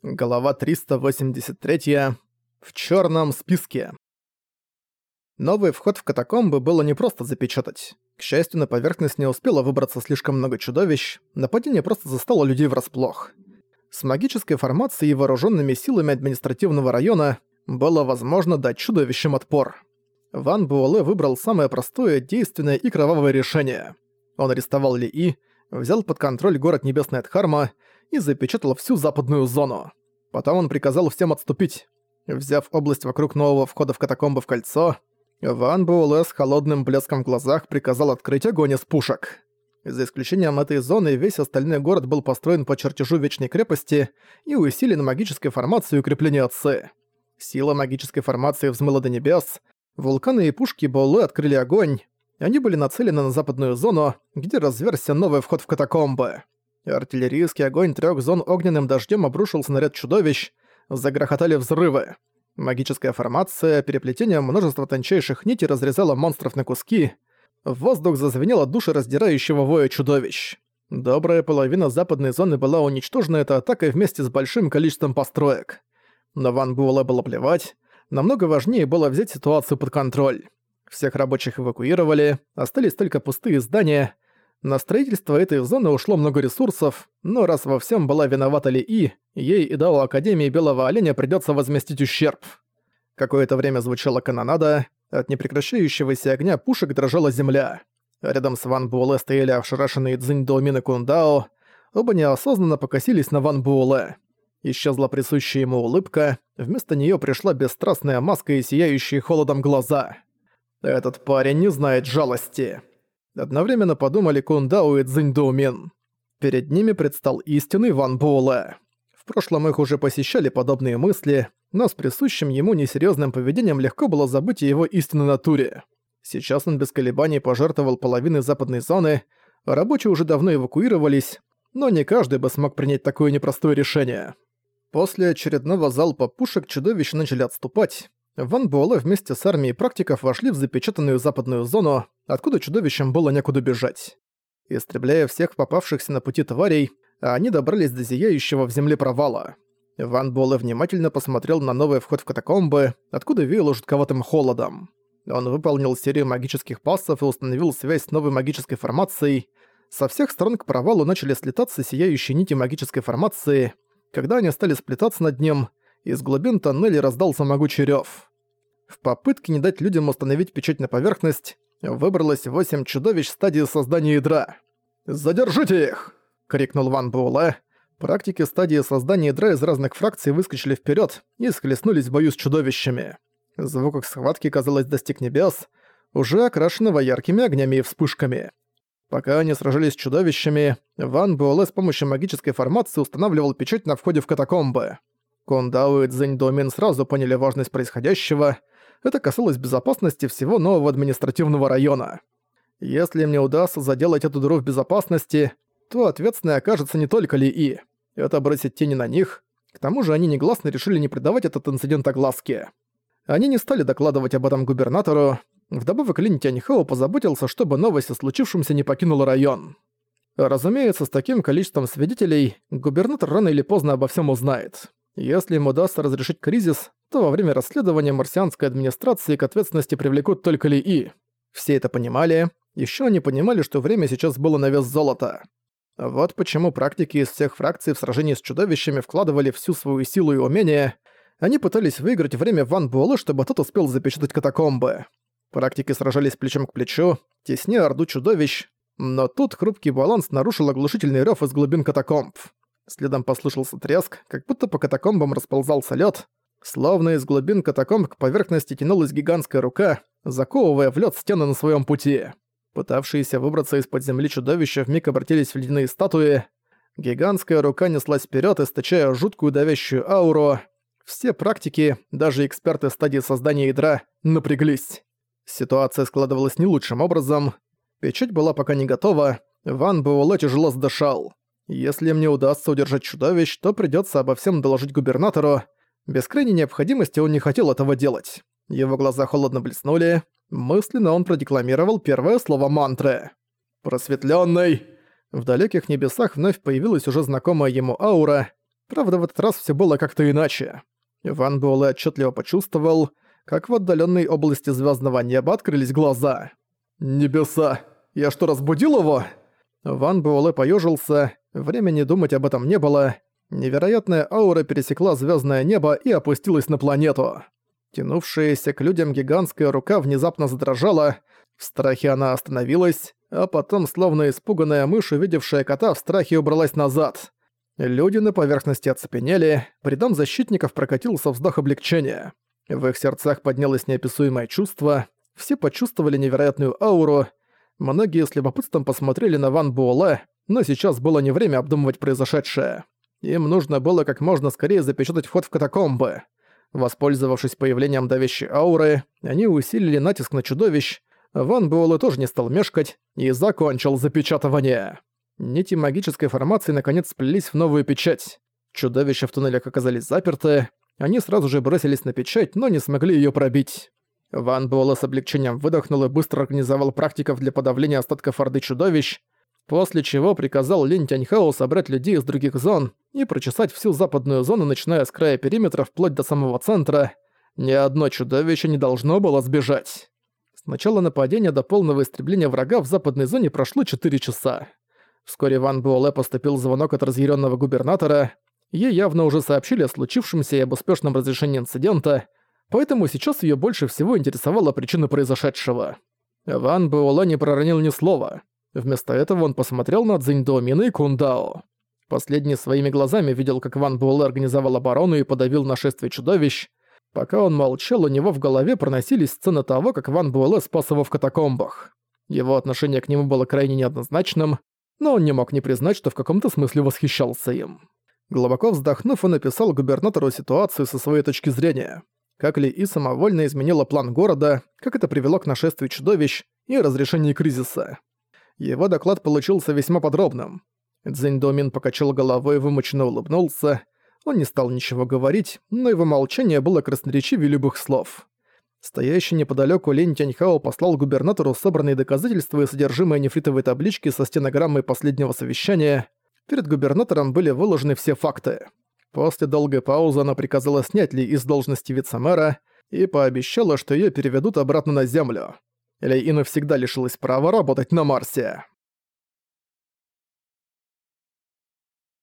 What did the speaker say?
Глава 383. В черном списке. Новый вход в катакомбы было не просто запечатать. К счастью, на поверхность не успело выбраться слишком много чудовищ, нападение просто застало людей врасплох. С магической формацией и вооруженными силами административного района было возможно дать чудовищам отпор. Ван Буэлэ выбрал самое простое, действенное и кровавое решение. Он арестовал Ли И, взял под контроль город Небесная Дхарма и запечатал всю западную зону. Потом он приказал всем отступить. Взяв область вокруг нового входа в катакомбы в кольцо, Ван Буэлэ с холодным блеском в глазах приказал открыть огонь из пушек. За исключением этой зоны, весь остальной город был построен по чертежу Вечной крепости и усилен магической формацией укрепления Ци. Сила магической формации взмыла до небес, вулканы и пушки Буэлэ открыли огонь, они были нацелены на западную зону, где разверся новый вход в катакомбы. Артиллерийский огонь трех зон огненным дождем обрушился на ряд чудовищ, загрохотали взрывы. Магическая формация, переплетение множества тончайших нитей разрезала монстров на куски. В воздух зазвенело душераздирающего воя чудовищ. Добрая половина западной зоны была уничтожена этой атакой вместе с большим количеством построек. Но Ван Буэлэ было плевать. Намного важнее было взять ситуацию под контроль. Всех рабочих эвакуировали, остались только пустые здания — на строительство этой зоны ушло много ресурсов, но раз во всем была виновата Ли И, ей и Дао Академии Белого Оленя придется возместить ущерб. Какое-то время звучала канонада, от непрекращающегося огня пушек дрожала земля. Рядом с Ван Буэлэ стояли ошарашенные Цзинь Доумин и Кундао, оба неосознанно покосились на Ван Буэлэ. Исчезла присущая ему улыбка, вместо нее пришла бесстрастная маска и сияющие холодом глаза. «Этот парень не знает жалости». Одновременно подумали Кундао и Цзиньдоумин. Перед ними предстал истинный Ван Буэлэ. В прошлом их уже посещали подобные мысли, но с присущим ему несерьёзным поведением легко было забыть о его истинной натуре. Сейчас он без колебаний пожертвовал половиной западной зоны, рабочие уже давно эвакуировались, но не каждый бы смог принять такое непростое решение. После очередного залпа пушек чудовища начали отступать, Ван Буэлэ вместе с армией практиков вошли в запечатанную западную зону, откуда чудовищам было некуда бежать. Истребляя всех попавшихся на пути тварей, они добрались до зияющего в земле провала. Ван Буэлэ внимательно посмотрел на новый вход в катакомбы, откуда веяло жутковатым холодом. Он выполнил серию магических пассов и установил связь с новой магической формацией. Со всех сторон к провалу начали слетаться сияющие нити магической формации. Когда они стали сплетаться над ним, из глубин тоннеля раздался могучий рёв. В попытке не дать людям установить печать на поверхность, выбралось восемь чудовищ стадии создания ядра. «Задержите их!» — крикнул Ван Буэлэ. Практики стадии создания ядра из разных фракций выскочили вперед и схлестнулись в бою с чудовищами. Звук их схватки, казалось, достиг небес, уже окрашенного яркими огнями и вспышками. Пока они сражались с чудовищами, Ван Буэлэ с помощью магической формации устанавливал печать на входе в катакомбы. Кундао и Цзэнь Домин сразу поняли важность происходящего. Это касалось безопасности всего нового административного района. Если им не удастся заделать эту дыру в безопасности, то ответственной окажется не только Ли И. Это бросит тени на них. К тому же они негласно решили не придавать этот инцидент огласке. Они не стали докладывать об этом губернатору. Вдобавок Линь Тяньхао позаботился, чтобы новость о случившемся не покинула район. Разумеется, с таким количеством свидетелей губернатор рано или поздно обо всем узнает. Если им удастся разрешить кризис, то во время расследования марсианской администрации к ответственности привлекут только Ли И. Все это понимали. Еще они понимали, что время сейчас было на вес золота. Вот почему практики из всех фракций в сражении с чудовищами вкладывали всю свою силу и умения. Они пытались выиграть время Ван Буэлэ, чтобы тот успел запечатать катакомбы. Практики сражались плечом к плечу, тесня орду чудовищ, но тут хрупкий баланс нарушил оглушительный рёв из глубин катакомб. Следом послышался треск, как будто по катакомбам расползался лед. Словно из глубин катакомб к поверхности тянулась гигантская рука, заковывая в лед стены на своем пути. Пытавшиеся выбраться из-под земли чудовища вмиг обратились в ледяные статуи. Гигантская рука неслась вперед, источая жуткую давящую ауру. Все практики, даже эксперты стадии создания ядра, напряглись. Ситуация складывалась не лучшим образом. Печать была пока не готова, Ван Буэлэ тяжело задышал. Если мне удастся удержать чудовищ, то придётся обо всем доложить губернатору. Без крайней необходимости он не хотел этого делать. Его глаза холодно блеснули. Мысленно он продекламировал первое слово мантры. «Просветлённый!» В далеких небесах вновь появилась уже знакомая ему аура. Правда, в этот раз все было как-то иначе. Ван Буэлэ отчетливо почувствовал, как в отдаленной области звездного неба открылись глаза. «Небеса! Я что, разбудил его?» Ван Буэлэ поежился, времени думать об этом не было. Невероятная аура пересекла звездное небо и опустилась на планету. Тянувшаяся к людям гигантская рука внезапно задрожала, в страхе она остановилась, а потом, словно испуганная мышь, увидевшая кота, в страхе убралась назад. Люди на поверхности оцепенели, при дом защитников прокатился вздох облегчения. В их сердцах поднялось неописуемое чувство, все почувствовали невероятную ауру, многие с любопытством посмотрели на Ван Буэлэ, но сейчас было не время обдумывать произошедшее. Им нужно было как можно скорее запечатать вход в катакомбы. Воспользовавшись появлением давящей ауры, они усилили натиск на чудовищ, Ван Буэлэ тоже не стал мешкать и закончил запечатывание. Нити магической формации наконец сплелись в новую печать. Чудовища в туннелях оказались заперты, они сразу же бросились на печать, но не смогли её пробить. Ван Буэлэ с облегчением выдохнул и быстро организовал практиков для подавления остатков Орды чудовищ, после чего приказал Линь Тяньхао собрать людей из других зон и прочесать всю западную зону, начиная с края периметра вплоть до самого центра. Ни одно чудовище не должно было сбежать. С начала нападения до полного истребления врага в западной зоне прошло 4 часа. Вскоре Ван Буэлэ поступил звонок от разъяренного губернатора. Ей явно уже сообщили о случившемся и об успешном разрешении инцидента, поэтому сейчас ее больше всего интересовала причина произошедшего. Ван Буэлэ не проронил ни слова. Вместо этого он посмотрел на Цзиньдоумина и Кундао. Последний своими глазами видел, как Ван Буэлэ организовал оборону и подавил нашествие чудовищ. Пока он молчал, у него в голове проносились сцены того, как Ван Буэлэ спас его в катакомбах. Его отношение к нему было крайне неоднозначным, но он не мог не признать, что в каком-то смысле восхищался им. Глубоко вздохнув, он описал губернатору ситуацию со своей точки зрения. Как Ли И самовольно изменила план города, как это привело к нашествию чудовищ и разрешению кризиса. Его доклад получился весьма подробным. Цзинь Домин покачал головой и вымученно улыбнулся. Он не стал ничего говорить, но его молчание было красноречивее любых слов. Стоящий неподалеку Лень Тяньхао послал губернатору собранные доказательства и содержимое нефритовой таблички со стенограммой последнего совещания. Перед губернатором были выложены все факты. После долгой паузы она приказала снять Ли из должности вице-мэра и пообещала, что ее переведут обратно на Землю. Лейина всегда лишилась права работать на Марсе.